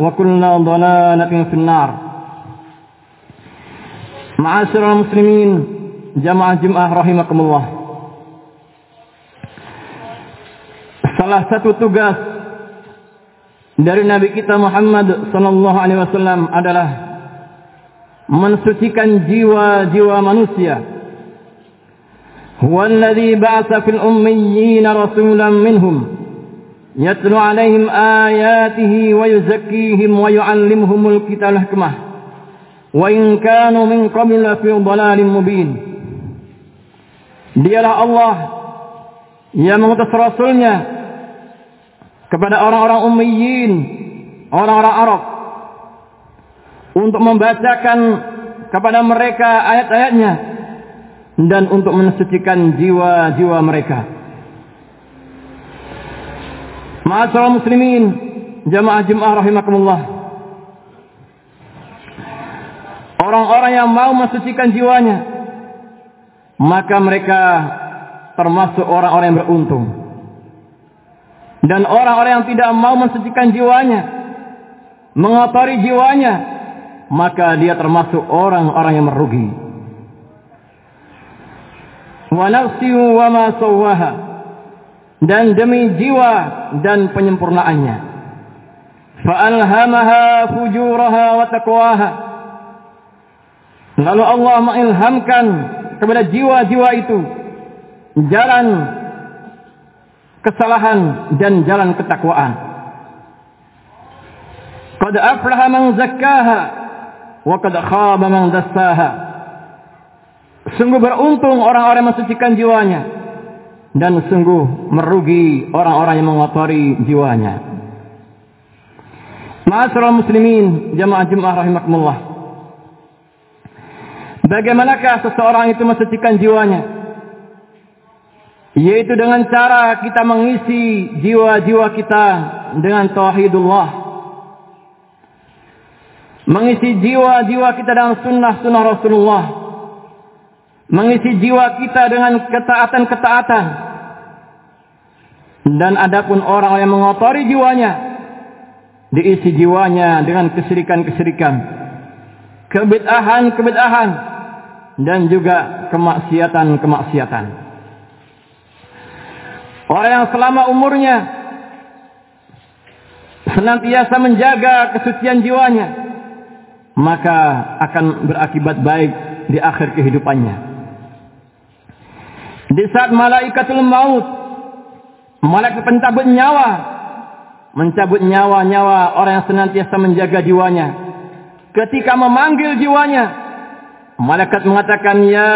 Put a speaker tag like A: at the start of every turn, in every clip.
A: وكل ضلالة في النار معاشر المسلمين جماعة جمعة رحمكم الله salah satu tugas dari Nabi kita Muhammad sallallahu alaihi wasallam adalah mensucikan jiwa-jiwa manusia. Huwa alladhi ba'atha fil ummiyyin rasulan minhum yuzakkihim wa yu'allimuhumul kitaba wal hikmah wa in kanu min qabl fi dhalalin mubin. Dialah Allah yang mengutus rasulnya kepada orang-orang ummiyin, orang-orang Arab untuk membacakan kepada mereka ayat-ayatnya dan untuk mensucikan jiwa-jiwa mereka. Ma'asyiral muslimin, jamaah jemaah rahimakumullah. Orang-orang yang mau mensucikan jiwanya, maka mereka termasuk orang-orang yang beruntung. Dan orang-orang yang tidak mau mensucikan jiwanya, mengotori jiwanya, maka dia termasuk orang-orang yang merugi. Wa nafsi wa ma sawwaha. Dan demi jiwa dan penyempurnaannya. Fa'alhamaha fujuraha wa taqwaha. Lalu Allah mengilhamkan kepada jiwa-jiwa itu jalan kesalahan dan jalan ketakwaan. Qad aflaha man zakkaha wa qad khaba man dassaha. Sungguh beruntung orang-orang yang mensucikan jiwanya dan sungguh merugi orang-orang yang mengotori jiwanya. Ma'asyiral muslimin, jamaah jemaah rahimakumullah. Bagaimanakah seseorang itu mensucikan jiwanya? yaitu dengan cara kita mengisi jiwa-jiwa kita dengan tauhidullah mengisi jiwa-jiwa kita dengan sunnah-sunnah Rasulullah mengisi jiwa kita dengan ketaatan-ketaatan. Dan adapun orang yang mengotori jiwanya diisi jiwanya dengan kesirikan-kesirikan. Kebid'ahan-kebid'ahan dan juga kemaksiatan-kemaksiatan. Orang yang selama umurnya senantiasa menjaga kesucian jiwanya, maka akan berakibat baik di akhir kehidupannya. Di saat malaikatul maut, malaikat pencabut nyawa, mencabut nyawa-nyawa orang yang senantiasa menjaga jiwanya. Ketika memanggil jiwanya, malaikat mengatakan, Ya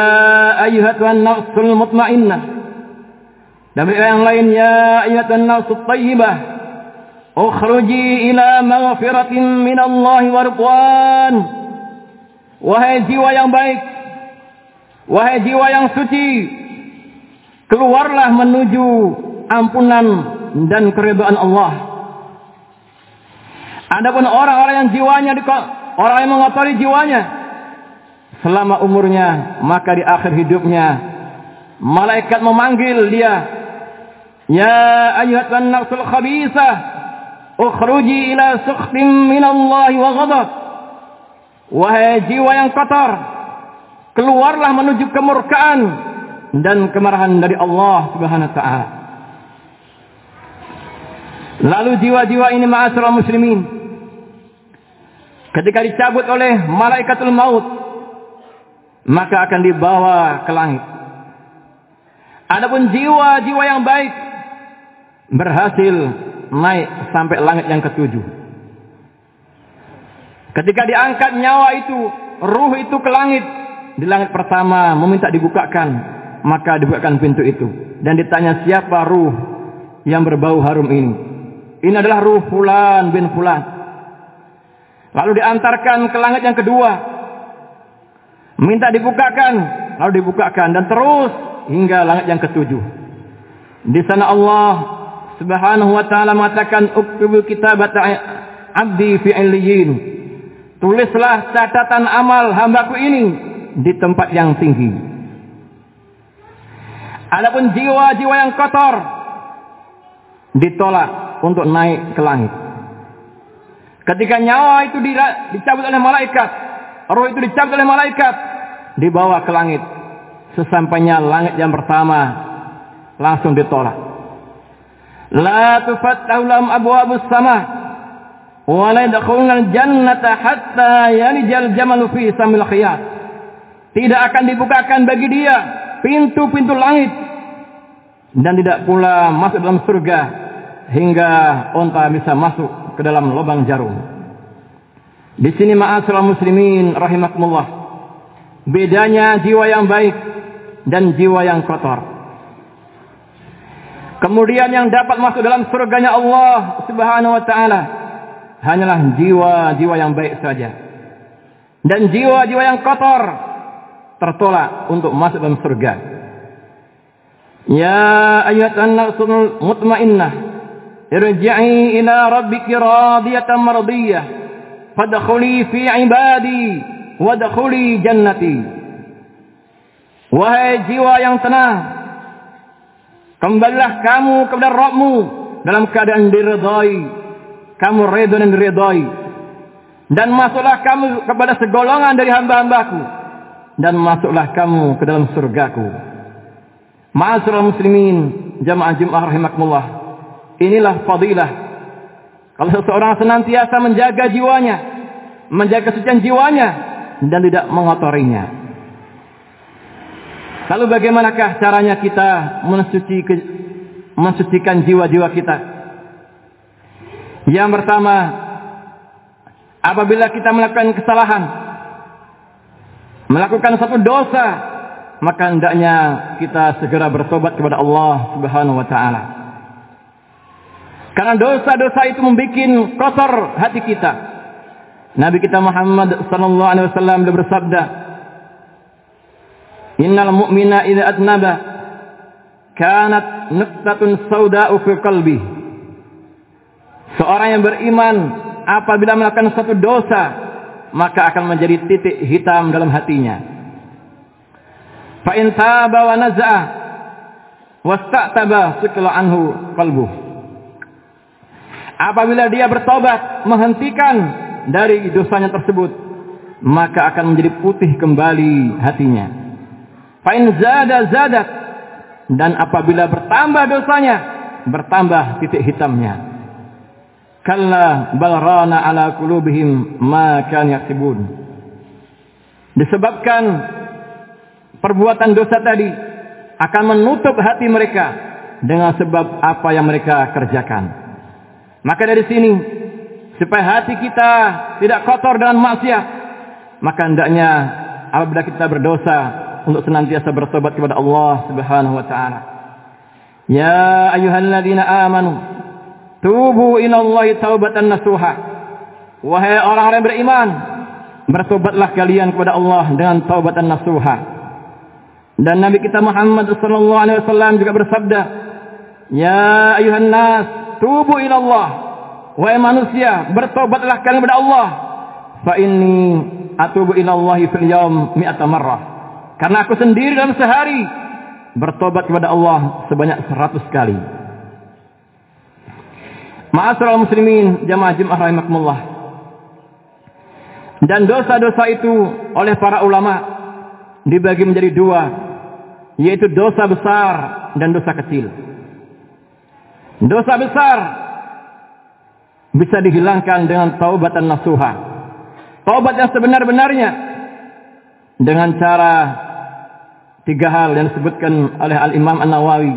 A: ayyuhatuhan nafsul mutmainnah. Dan yang lain ya ayatan nasut tayyibah ukhruji ila maghfiratin min Allah wa ridwan wahai jiwa yang baik wahai jiwa yang suci keluarlah menuju ampunan dan keridhaan Allah Adapun orang-orang yang jiwanya orang yang mengotori jiwanya selama umurnya, maka di akhir hidupnya malaikat memanggil dia, "Ya ayyuhan nafsul khabithah, ukhruji ila sukhtin min Allah wa ghadab." Wahai jiwa yang kotor, keluarlah menuju kemurkaan dan kemarahan dari Allah Subhanahu wa taala. Lalu jiwa-jiwa ini ma'asyiral muslimin ketika dicabut oleh malaikatul maut maka akan dibawa ke langit. Adapun jiwa-jiwa yang baik berhasil naik sampai langit yang ketujuh. Ketika diangkat nyawa itu, ruh itu ke langit, di langit pertama meminta dibukakan, maka dibukakan pintu itu dan ditanya siapa ruh yang berbau harum ini. Ini adalah ruh fulan bin fulan. Lalu diantarkan ke langit yang kedua. Minta dibukakan, lalu dibukakan dan terus hingga langit yang ketujuh. Di sana Allah Subhanahu wa taala mengatakan uktubu kitabata abdi fi illiyin. Tulislah catatan amal hambaku ini di tempat yang tinggi. Adapun jiwa-jiwa yang kotor ditolak untuk naik ke langit. Ketika nyawa itu dicabut oleh malaikat, roh itu dicabut oleh malaikat, dibawa ke langit. Sesampainya langit yang pertama langsung ditolak. La tufattahu lahum abwabus sama wa la yadkhuluna al-jannata hatta yalijal jamalu fi samil khiyat. Tidak akan dibukakan bagi dia pintu-pintu langit dan tidak pula masuk dalam surga hingga onta bisa masuk ke dalam lubang jarum. Di sini ma'asyiral muslimin rahimakumullah. Bedanya jiwa yang baik dan jiwa yang kotor. Kemudian yang dapat masuk dalam surganya Allah Subhanahu wa taala hanyalah jiwa-jiwa yang baik saja. Dan jiwa-jiwa yang kotor tertolak untuk masuk dalam surga. Ya ayyatuhan nafsul mutmainnah irji'i ila rabbiki radiyatan mardiyah fadkhuli fi ibadi wadkhuli jannati. Wahai jiwa yang tenang, Kembalilah kamu kepada Rabbmu dalam keadaan diridhai. Kamu redha dan diridhai. Dan masuklah kamu kepada segolongan dari hamba-hambaku. Dan masuklah kamu ke dalam surgaku. Ma'asyiral muslimin, jamaah Jumat rahimakumullah. Inilah fadilah. Kalau seseorang senantiasa menjaga jiwanya, menjaga kesucian jiwanya dan tidak mengotorinya. Lalu bagaimanakah caranya kita mensuci mensucikan jiwa-jiwa kita? Yang pertama, apabila kita melakukan kesalahan, melakukan satu dosa, maka hendaknya kita segera bertobat kepada Allah Subhanahu wa taala. Karena dosa-dosa itu membuat kotor hati kita. Nabi kita Muhammad sallallahu alaihi wasallam bersabda, Innal mu'mina idza adnaba kanat nuqtatun sauda'u fi qalbi. Seorang yang beriman apabila melakukan satu dosa maka akan menjadi titik hitam dalam hatinya. Fa in taba wa naza'a wasta'taba sukla anhu qalbuh. Apabila dia bertobat menghentikan dari dosanya tersebut maka akan menjadi putih kembali hatinya. Fa'in zada zadat. Dan apabila bertambah dosanya, bertambah titik hitamnya. Kalla balrana ala kulubihim ma kan yaksibun. Disebabkan perbuatan dosa tadi akan menutup hati mereka dengan sebab apa yang mereka kerjakan. Maka dari sini supaya hati kita tidak kotor dengan maksiat, maka hendaknya apabila kita berdosa untuk senantiasa bertobat kepada Allah Subhanahu wa taala. Ya ayyuhalladzina amanu tubu ila Allah taubatan nasuha. Wahai orang-orang yang beriman, bertobatlah kalian kepada Allah dengan taubatan nasuha. Dan Nabi kita Muhammad sallallahu alaihi wasallam juga bersabda, "Ya ayuhan nas, tubu ila Allah wahai manusia, bertobatlah kalian kepada Allah. Fa inni atubu ila Allah fil yaum mi'ata marrah. Karena aku sendiri dalam sehari bertobat kepada Allah sebanyak seratus kali. Ma'asyiral muslimin, jamaah Jumat rahimakumullah. Dan dosa-dosa itu oleh para ulama dibagi menjadi dua, yaitu dosa besar dan dosa kecil. Dosa besar bisa dihilangkan dengan taubatan nasuha. Taubat yang sebenar-benarnya dengan cara tiga hal yang disebutkan oleh Al-Imam An-Nawawi.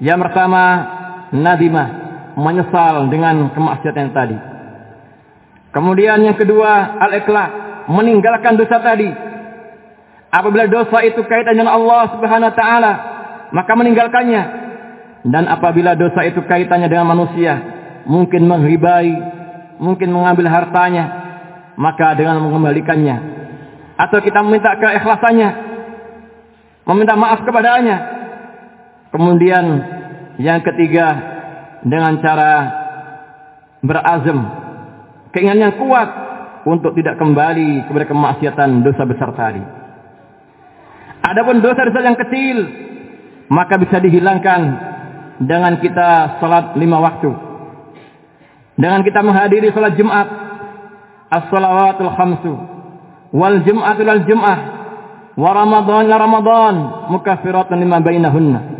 A: Yang pertama, nadimah, menyesal dengan kemaksiatan tadi. Kemudian yang kedua, al-ikhlas, meninggalkan dosa tadi. Apabila dosa itu kaitan dengan Allah Subhanahu wa taala, maka meninggalkannya. Dan apabila dosa itu kaitannya dengan manusia, mungkin menghibai, mungkin mengambil hartanya, maka dengan mengembalikannya. Atau kita meminta keikhlasannya, meminta maaf kepadanya. Kemudian yang ketiga dengan cara berazam, keinginan yang kuat untuk tidak kembali kepada kemaksiatan dosa besar tadi. Adapun dosa-dosa yang kecil maka bisa dihilangkan dengan kita salat lima waktu. Dengan kita menghadiri salat Jumat, as-salawatul khamsu, wal jum'atul jum'ah, wa ramadhan la ramadhan, mukaffiratun lima bainahunna.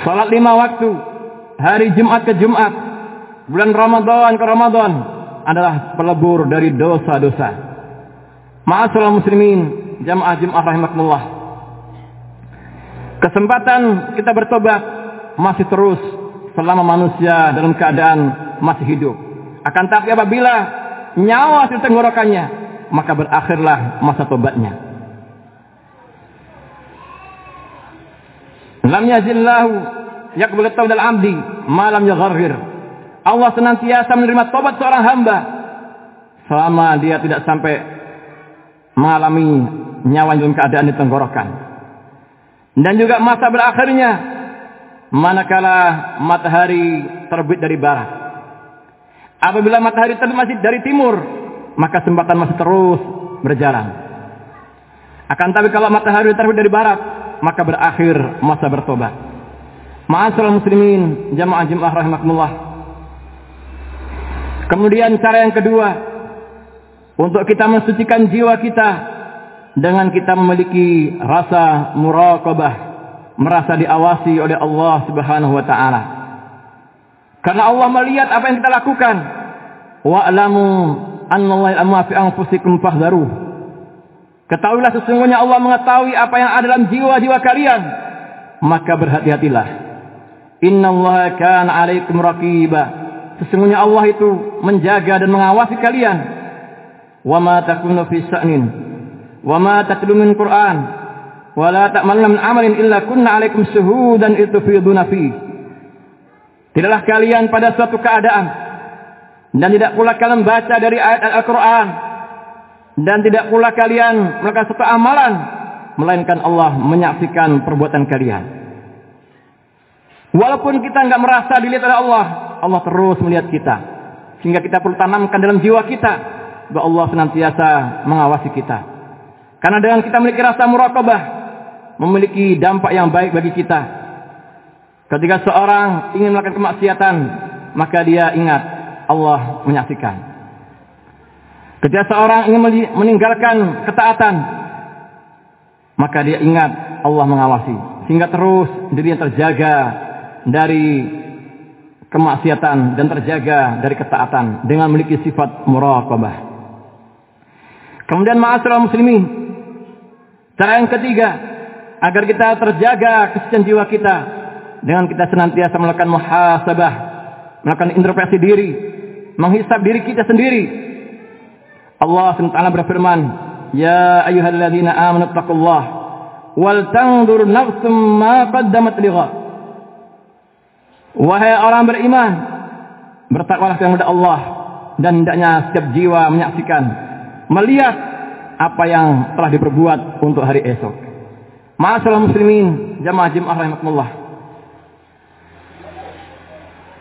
A: Salat lima waktu, hari Jumat ke Jumat, bulan Ramadan ke Ramadan adalah pelebur dari dosa-dosa. Ma'asyiral muslimin, jamaah Jumat rahimakumullah. Kesempatan kita bertobat masih terus selama manusia dalam keadaan masih hidup. Akan tapi apabila nyawa di tenggorokannya, maka berakhirlah masa tobatnya. Lam yazillahu yakbul tawbal abdi malam yaghargir. Allah senantiasa menerima tobat seorang hamba selama dia tidak sampai mengalami nyawa dalam keadaan di tenggorokan. Dan juga masa berakhirnya manakala matahari terbit dari barat. Apabila matahari terbit masih dari timur, maka kesempatan masih terus berjalan. Akan tapi kalau matahari terbit dari barat, maka berakhir masa bertobat. Ma'asyiral muslimin, jamaah jemaah rahimakumullah. Kemudian cara yang kedua, untuk kita mensucikan jiwa kita dengan kita memiliki rasa muraqabah, merasa diawasi oleh Allah Subhanahu wa taala. Karena Allah melihat apa yang kita lakukan. Wa'lamu annallaha amma fi anfusikum fahdharuh. Ketahuilah sesungguhnya Allah mengetahui apa yang ada dalam jiwa-jiwa kalian. Maka berhati-hatilah. Innallaha kana 'alaikum raqiba. Sesungguhnya Allah itu menjaga dan mengawasi kalian. Wa ma takunu fi sya'nin wa ma tatlu min Qur'an wa la ta'maluna min amalin illa kunna 'alaikum syuhudan itufiduna fi. Tidaklah kalian pada suatu keadaan dan tidak pula kalian baca dari ayat Al-Qur'an dan tidak pula kalian melakukan suatu amalan melainkan Allah menyaksikan perbuatan kalian. Walaupun kita enggak merasa dilihat oleh Allah, Allah terus melihat kita. Sehingga kita perlu tanamkan dalam jiwa kita bahwa Allah senantiasa mengawasi kita. Karena dengan kita memiliki rasa muraqabah, memiliki dampak yang baik bagi kita. Ketika seorang ingin melakukan kemaksiatan, maka dia ingat Allah menyaksikan. Ketika seorang ingin meninggalkan ketaatan, maka dia ingat Allah mengawasi. Sehingga terus dirinya terjaga dari kemaksiatan dan terjaga dari ketaatan dengan memiliki sifat muraqabah. Kemudian ma'asyiral muslimin, cara yang ketiga agar kita terjaga kesucian jiwa kita dengan kita senantiasa melakukan muhasabah, melakukan introspeksi diri, menghisap diri kita sendiri. Allah SWT berfirman, Ya ayyuhalladzina amanu taqullah wal tanzur nafsum ma qaddamat lighad. Wahai orang beriman, bertakwalah kepada Allah dan hendaknya setiap jiwa menyaksikan, melihat apa yang telah diperbuat untuk hari esok. Ma'asyiral muslimin, jamaah jemaah rahimakumullah.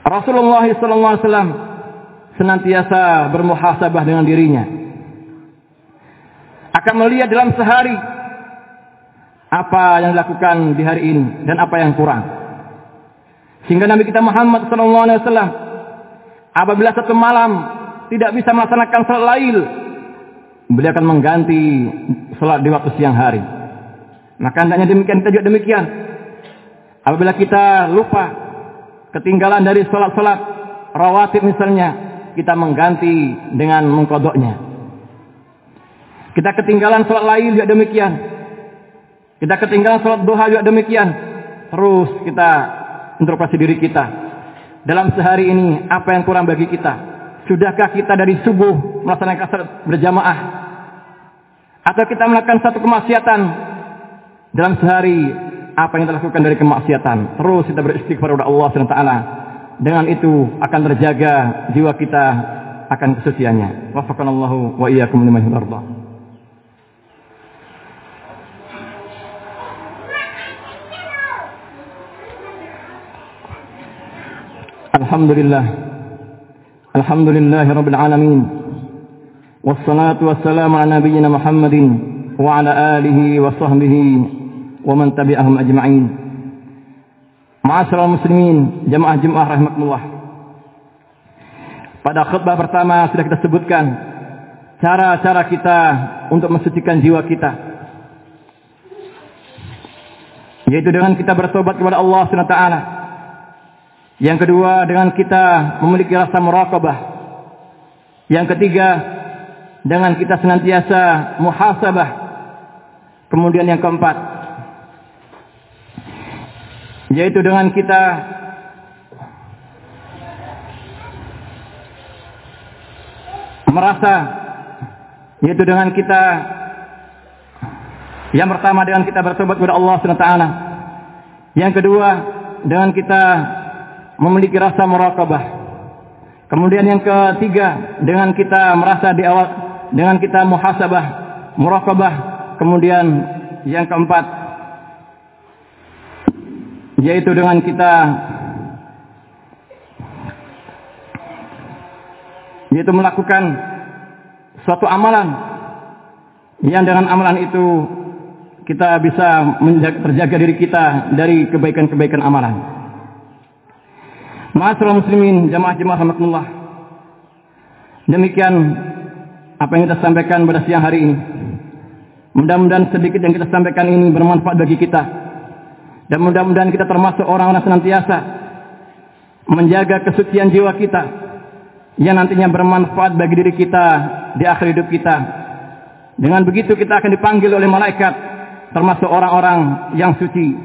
A: Rasulullah SAW senantiasa bermuhasabah dengan dirinya. Akan melihat dalam sehari apa yang dilakukan di hari ini dan apa yang kurang. Sehingga Nabi kita Muhammad SAW apabila satu malam tidak bisa melaksanakan salat lail, beliau akan mengganti salat di waktu siang hari. Maka hendaknya demikian kita juga demikian. Apabila kita lupa ketinggalan dari salat-salat rawatib misalnya, kita mengganti dengan mengkodoknya. Kita ketinggalan salat lain juga demikian. Kita ketinggalan salat duha juga demikian. Terus kita introspeksi diri kita. Dalam sehari ini apa yang kurang bagi kita? Sudahkah kita dari subuh melaksanakan salat berjamaah? Atau kita melakukan satu kemaksiatan dalam sehari apa yang kita lakukan dari kemaksiatan. Terus kita beristighfar kepada Allah SWT. Dengan itu akan terjaga jiwa kita akan kesuciannya. Wafakanallahu wa iyyakum. Alhamdulillah. Alhamdulillah rabbil alamin. Wassalatu wassalamu ala nabiyyina Muhammadin wa ala alihi wa sahbihi ومن تبعهم أجمعين Ma'asyiral muslimin, jemaah-jemaah rahmatullah. Pada khutbah pertama sudah kita sebutkan cara-cara kita untuk mensucikan jiwa kita. Yaitu dengan kita bertobat kepada Allah SWT. Yang kedua dengan kita memiliki rasa muraqabah. Yang ketiga dengan kita senantiasa muhasabah. Kemudian yang keempat yaitu dengan kita merasa yaitu dengan kita yang pertama dengan kita bertobat kepada Allah SWT yang kedua dengan kita memiliki rasa muraqabah kemudian yang ketiga dengan kita merasa di awal dengan kita muhasabah muraqabah kemudian yang keempat yaitu dengan kita yaitu melakukan suatu amalan yang dengan amalan itu kita bisa menjaga, terjaga diri kita dari kebaikan-kebaikan amalan. Ma'asyiral muslimin, jamaah-jamaah rahmatullah. Demikian apa yang kita sampaikan pada siang hari ini. Mudah-mudahan sedikit yang kita sampaikan ini bermanfaat bagi kita dan mudah-mudahan kita termasuk orang-orang senantiasa menjaga kesucian jiwa kita yang nantinya bermanfaat bagi diri kita di akhir hidup kita. Dengan begitu kita akan dipanggil oleh malaikat termasuk orang-orang yang suci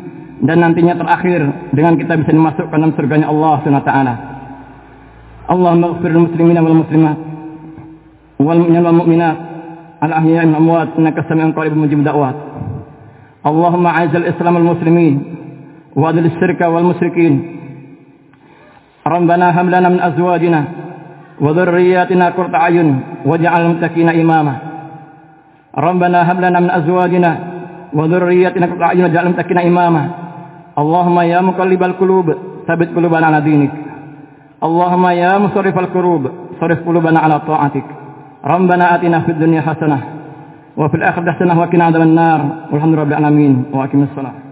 A: dan nantinya terakhir dengan kita bisa dimasukkan dalam surganya Allah Subhanahu wa taala. Allahumma ighfir lil muslimina wal muslimat wal mu'minina wal mu'minat al ahya'i wal amwat innaka sami'un qaribun mujib da'wat. Allahumma 'azzil islam al muslimin وأذل الشرك والمشركين ربنا هب لنا من أزواجنا وذرياتنا قرة أعين واجعل المتقين إماما ربنا هب لنا من أزواجنا وذرياتنا قرة أعين واجعل المتقين إماما اللهم يا مقلب القلوب ثبت قلوبنا على دينك اللهم يا مصرف القلوب صرف قلوبنا على طاعتك ربنا آتنا في الدنيا حسنة وفي الآخرة حسنة وقنا عذاب النار والحمد لله رب العالمين وأقم الصلاة